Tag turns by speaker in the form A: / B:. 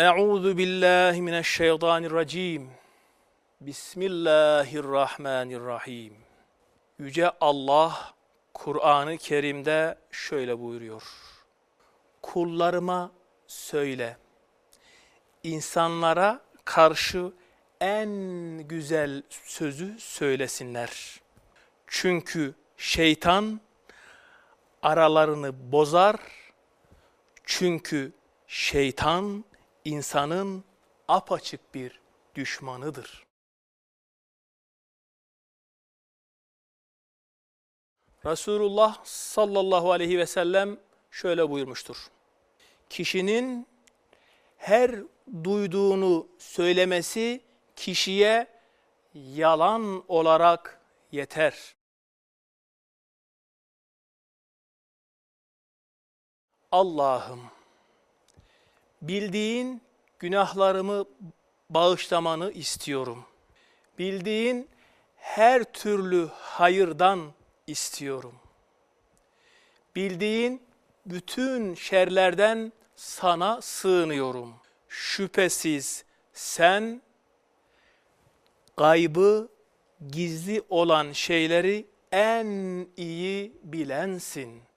A: Euzu billahi mineşşeytanirracim. Bismillahirrahmanirrahim. Yüce Allah Kur'an-ı Kerim'de şöyle buyuruyor. Kullarıma söyle. İnsanlara karşı en güzel sözü söylesinler. Çünkü şeytan aralarını bozar. Çünkü şeytan insanın apaçık bir düşmanıdır. Resulullah sallallahu aleyhi ve sellem şöyle buyurmuştur. Kişinin her duyduğunu söylemesi kişiye yalan olarak yeter. Allah'ım bildiğin günahlarımı bağışlamanı istiyorum. Bildiğin her türlü hayırdan istiyorum. Bildiğin bütün şerlerden sana sığınıyorum. Şüphesiz sen gaybı, gizli olan şeyleri en iyi bilensin.''